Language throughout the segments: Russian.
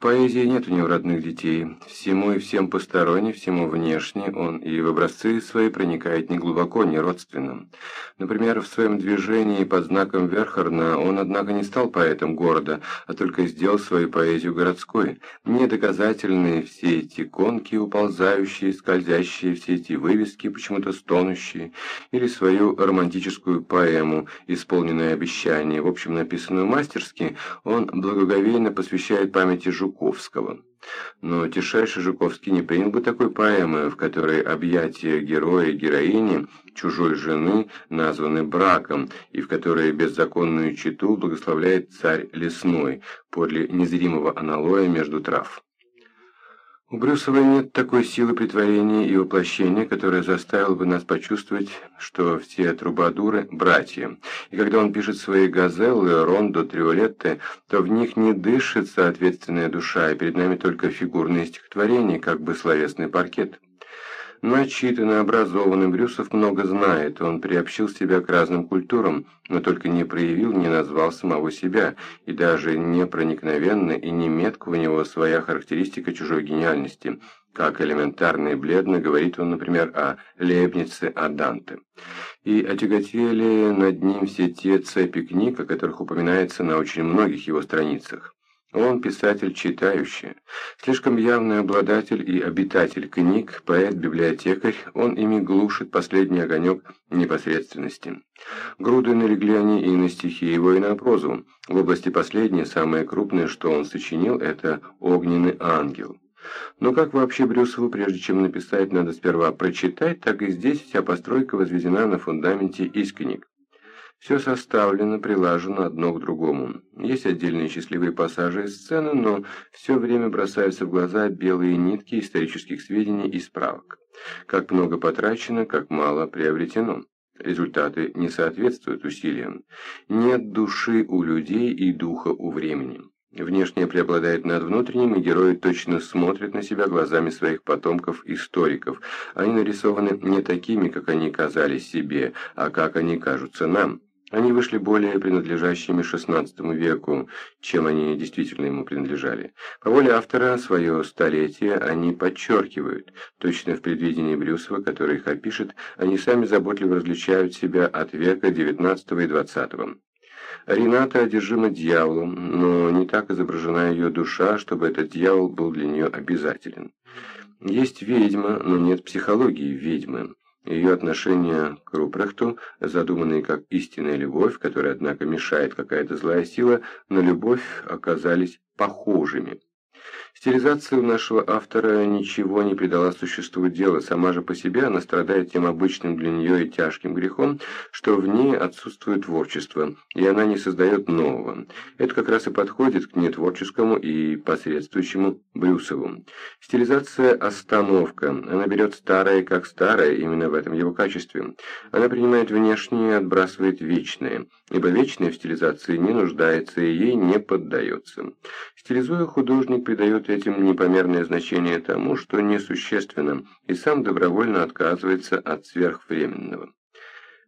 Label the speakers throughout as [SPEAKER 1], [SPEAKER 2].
[SPEAKER 1] Поэзии нет у него родных детей. Всему и всем посторонне, всему внешне он и в образцы свои проникает не глубоко, не родственно. Например, в своем движении под знаком Верхарна он, однако, не стал поэтом города, а только сделал свою поэзию городской. Недоказательные все эти конки, уползающие, скользящие, все эти вывески, почему-то стонущие, или свою романтическую поэму, исполненную обещание, в общем, написанную мастерски, он благоговейно посвящает памяти Жуковского. Но Тишайший Жуковский не принял бы такой поэмы, в которой объятия героя и героини чужой жены названы браком, и в которой беззаконную читу благословляет царь лесной, подле незримого аналоя между трав. У Брюсова нет такой силы притворения и воплощения, которая заставила бы нас почувствовать, что все трубадуры – братья. И когда он пишет свои газеллы, рондо, триолетты, то в них не дышит соответственная душа, и перед нами только фигурные стихотворения, как бы словесный паркет. Начитанный, образованный, Брюсов много знает, он приобщил себя к разным культурам, но только не проявил, не назвал самого себя, и даже не проникновенно и не метко у него своя характеристика чужой гениальности, как элементарно и бледно говорит он, например, о Лейбнице, о Данте. И отяготели над ним все те цепи книг, о которых упоминается на очень многих его страницах. Он писатель читающий, слишком явный обладатель и обитатель книг, поэт-библиотекарь, он ими глушит последний огонек непосредственности. Груды налегли они и на стихи его, и на прозу. В области последней самое крупное, что он сочинил, это «Огненный ангел». Но как вообще Брюсову, прежде чем написать, надо сперва прочитать, так и здесь вся постройка возведена на фундаменте из книг. Все составлено, прилажено одно к другому. Есть отдельные счастливые пассажи из сцены, но все время бросаются в глаза белые нитки исторических сведений и справок. Как много потрачено, как мало приобретено. Результаты не соответствуют усилиям. Нет души у людей и духа у времени. Внешнее преобладает над внутренним, и герои точно смотрят на себя глазами своих потомков-историков. Они нарисованы не такими, как они казались себе, а как они кажутся нам. Они вышли более принадлежащими XVI веку, чем они действительно ему принадлежали. По воле автора, свое столетие они подчеркивают. Точно в предвидении Брюсова, который их опишет, они сами заботливо различают себя от века XIX и XX. Рената одержима дьяволом, но не так изображена ее душа, чтобы этот дьявол был для нее обязателен. Есть ведьма, но нет психологии ведьмы. Ее отношения к Рупрехту, задуманные как истинная любовь, которая, однако, мешает какая-то злая сила, на любовь оказались похожими. Стилизация у нашего автора ничего не придала существу дела, сама же по себе она страдает тем обычным для нее и тяжким грехом, что в ней отсутствует творчество, и она не создает нового. Это как раз и подходит к нетворческому и посредствующему Брюсову. Стилизация – остановка, она берет старое как старое, именно в этом его качестве. Она принимает внешнее и отбрасывает вечное, ибо вечное в стилизации не нуждается и ей не поддается. Стилизуя, художник придает этим непомерное значение тому, что несущественно, и сам добровольно отказывается от сверхвременного.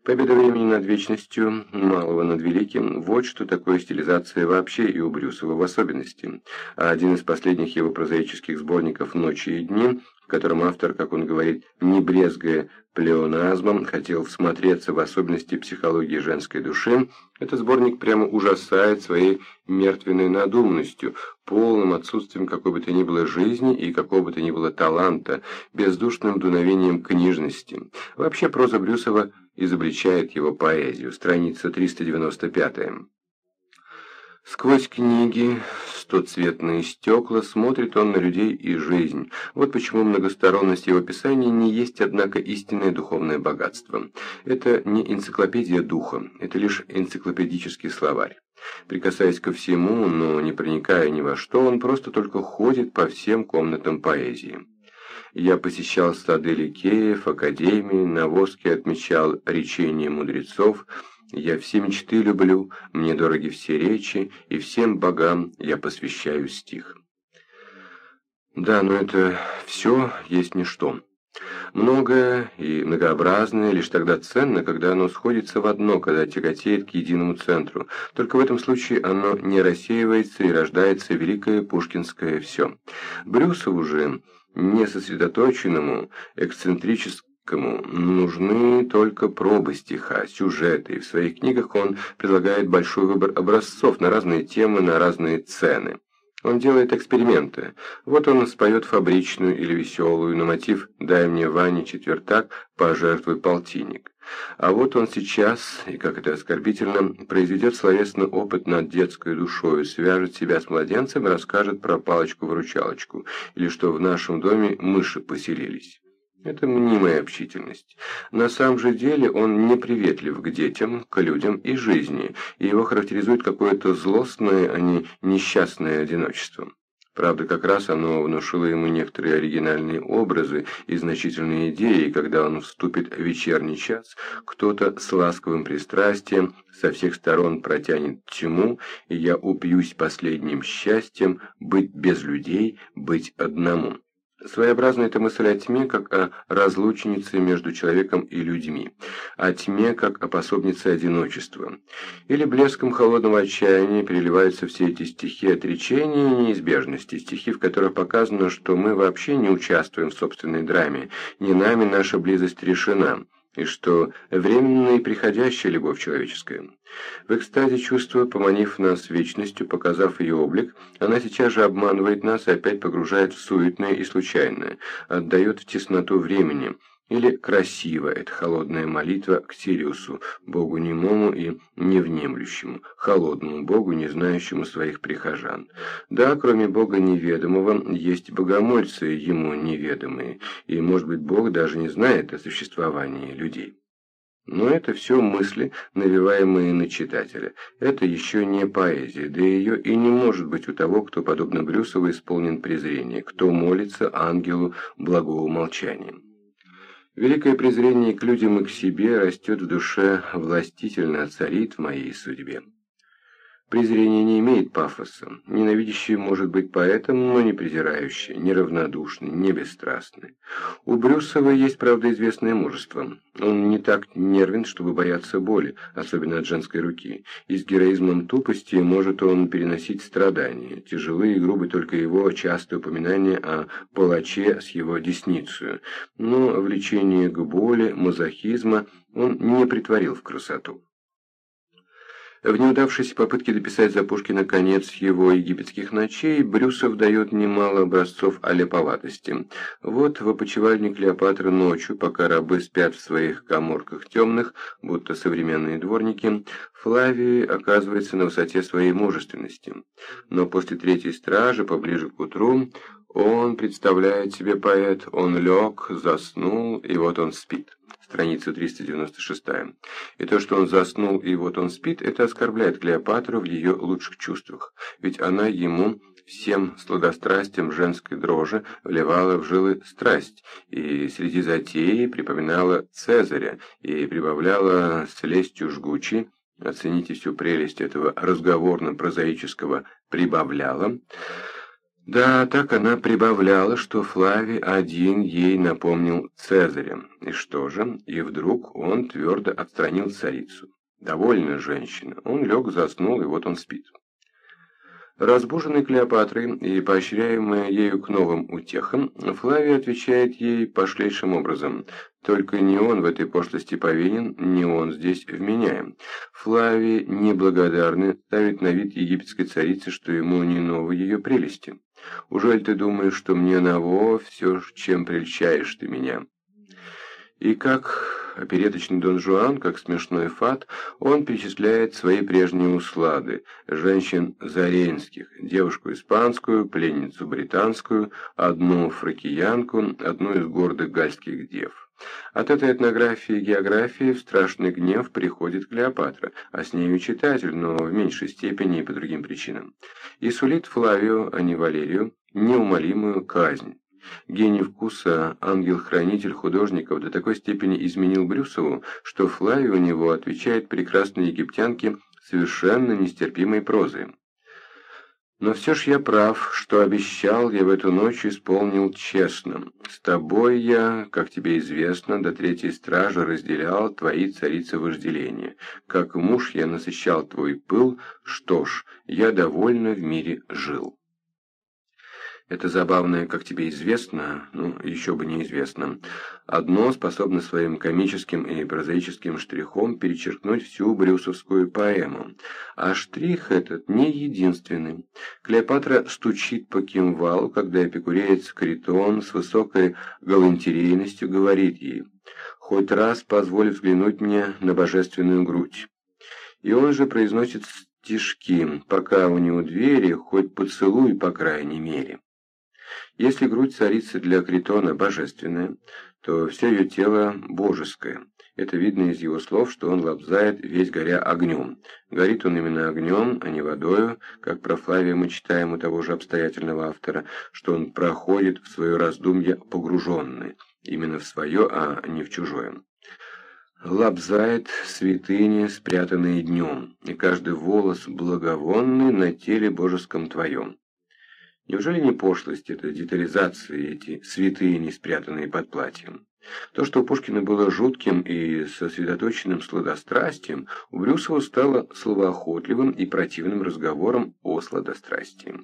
[SPEAKER 1] Победа времени над вечностью, малого над великим – вот что такое стилизация вообще и у Брюсова в особенности. А один из последних его прозаических сборников «Ночи и дни», в котором автор, как он говорит, не брезгая плеоназмом, хотел всмотреться в особенности психологии женской души, этот сборник прямо ужасает своей мертвенной надуманностью, полным отсутствием какой бы то ни было жизни и какого бы то ни было таланта, бездушным дуновением книжности. Вообще проза Брюсова изобличает его поэзию. Страница 395. Сквозь книги, стоцветные стекла, смотрит он на людей и жизнь. Вот почему многосторонность его писания не есть, однако, истинное духовное богатство. Это не энциклопедия духа, это лишь энциклопедический словарь. Прикасаясь ко всему, но не проникая ни во что, он просто только ходит по всем комнатам поэзии. Я посещал сады Ликеев, академии, на воске отмечал речения мудрецов, я все мечты люблю, мне дороги все речи, и всем богам я посвящаю стих. Да, но это все есть ничто. Многое и многообразное лишь тогда ценно, когда оно сходится в одно, когда тяготеет к единому центру. Только в этом случае оно не рассеивается и рождается великое пушкинское «все». Брюсову же, несосредоточенному, эксцентрическому, нужны только пробы стиха, сюжеты, и в своих книгах он предлагает большой выбор образцов на разные темы, на разные цены. Он делает эксперименты. Вот он споет фабричную или веселую на мотив «Дай мне, Ваня, четвертак, пожертвуй полтинник». А вот он сейчас, и как это оскорбительно, произведет словесный опыт над детской душою, свяжет себя с младенцем и расскажет про палочку-выручалочку, или что в нашем доме мыши поселились. Это мнимая общительность. На самом же деле он неприветлив к детям, к людям и жизни, и его характеризует какое-то злостное, а не несчастное одиночество. Правда, как раз оно внушило ему некоторые оригинальные образы и значительные идеи, когда он вступит в вечерний час, кто-то с ласковым пристрастием со всех сторон протянет тьму, и я упьюсь последним счастьем быть без людей, быть одному. Своеобразная эта мысль о тьме, как о разлучнице между человеком и людьми, о тьме, как о пособнице одиночества. Или блеском холодного отчаяния переливаются все эти стихи отречения и неизбежности, стихи, в которых показано, что мы вообще не участвуем в собственной драме, не нами наша близость решена и что временная и приходящая любовь человеческая. В экстазе чувства, поманив нас вечностью, показав ее облик, она сейчас же обманывает нас и опять погружает в суетное и случайное, отдает в тесноту времени, или красиво эта холодная молитва к Сириусу, богу немому и невнемлющему, холодному богу, не знающему своих прихожан. Да, кроме бога неведомого, есть богомольцы ему неведомые, и, может быть, бог даже не знает о существовании людей. Но это все мысли, навеваемые на читателя. Это еще не поэзия, да ее и не может быть у того, кто, подобно Брюсову, исполнен презрения, кто молится ангелу благого молчания. Великое презрение к людям и к себе растет в душе властительно, царит в моей судьбе. Презрение не имеет пафоса. Ненавидящий может быть поэтом, но не презирающий, неравнодушный, не бесстрастный. У Брюсова есть, правда, известное мужество. Он не так нервен, чтобы бояться боли, особенно от женской руки. И с героизмом тупости может он переносить страдания. Тяжелые и грубы только его частое упоминание о палаче с его десницей. Но влечение к боли, мазохизма он не притворил в красоту. В неудавшейся попытке дописать за Пушкина конец его египетских ночей Брюсов дает немало образцов аляповатости. Вот в опочивальне Клеопатры ночью, пока рабы спят в своих коморках темных, будто современные дворники, Флавий оказывается на высоте своей мужественности. Но после третьей стражи, поближе к утру, он представляет себе поэт, он лег, заснул, и вот он спит. Страница 396. И то, что он заснул и вот он спит, это оскорбляет Клеопатру в ее лучших чувствах, ведь она ему всем сладострастием женской дрожи вливала в жилы страсть, и среди затеи припоминала Цезаря и прибавляла с лестью жгучей, оцените всю прелесть этого разговорно-прозаического «прибавляла», да, так она прибавляла, что Флавий один ей напомнил Цезаря. И что же? И вдруг он твердо отстранил царицу. Довольно женщина. Он лег, заснул, и вот он спит. Разбуженный Клеопатрой и поощряемая ею к новым утехам, Флавий отвечает ей пошлейшим образом. Только не он в этой пошлости повинен, не он здесь вменяем. Флавий, неблагодарный, ставит на вид египетской царицы, что ему не новы ее прелести. Ужель ты думаешь, что мне наво все, чем прельщаешь ты меня? И как опереточный Дон Жуан, как смешной фат, он перечисляет свои прежние услады, женщин заренских, девушку испанскую, пленницу британскую, одну фракиянку, одну из гордых гальских дев. От этой этнографии и географии в страшный гнев приходит Клеопатра, а с нею читатель, но в меньшей степени и по другим причинам. И сулит Флавию, а не Валерию, неумолимую казнь. Гений вкуса, ангел-хранитель художников до такой степени изменил Брюсову, что Флавий у него отвечает прекрасной египтянке совершенно нестерпимой прозой. Но все ж я прав, что обещал, я в эту ночь исполнил честно. С тобой я, как тебе известно, до третьей стражи разделял твои царицы вожделения. Как муж я насыщал твой пыл, что ж, я довольно в мире жил. Это забавное, как тебе известно, ну, еще бы неизвестно. Одно способно своим комическим и прозаическим штрихом перечеркнуть всю брюсовскую поэму. А штрих этот не единственный. Клеопатра стучит по кимвалу, когда эпикуреец Критон с высокой галантерейностью говорит ей «Хоть раз позволь взглянуть мне на божественную грудь». И он же произносит стишки «Пока у него двери, хоть поцелуй, по крайней мере». Если грудь царицы для Критона божественная, то все ее тело божеское. Это видно из его слов, что он лобзает, весь горя огнем. Горит он именно огнем, а не водою, как про Флавия мы читаем у того же обстоятельного автора, что он проходит в свое раздумье погруженный, именно в свое, а не в чужое. Лобзает святыни, спрятанные днем, и каждый волос благовонный на теле божеском твоем. Неужели не пошлость это детализации, эти святыни, спрятанные под платьем? То, что у Пушкина было жутким и сосредоточенным сладострастием, у Брюсова стало словоохотливым и противным разговором о сладострастии.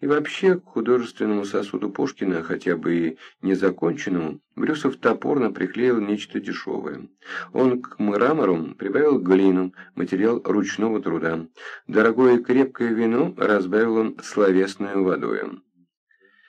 [SPEAKER 1] И вообще, к художественному сосуду Пушкина, хотя бы и незаконченному, Брюсов топорно приклеил нечто дешевое. Он к мрамору прибавил глину, материал ручного труда. Дорогое крепкое вино разбавил он словесную водой.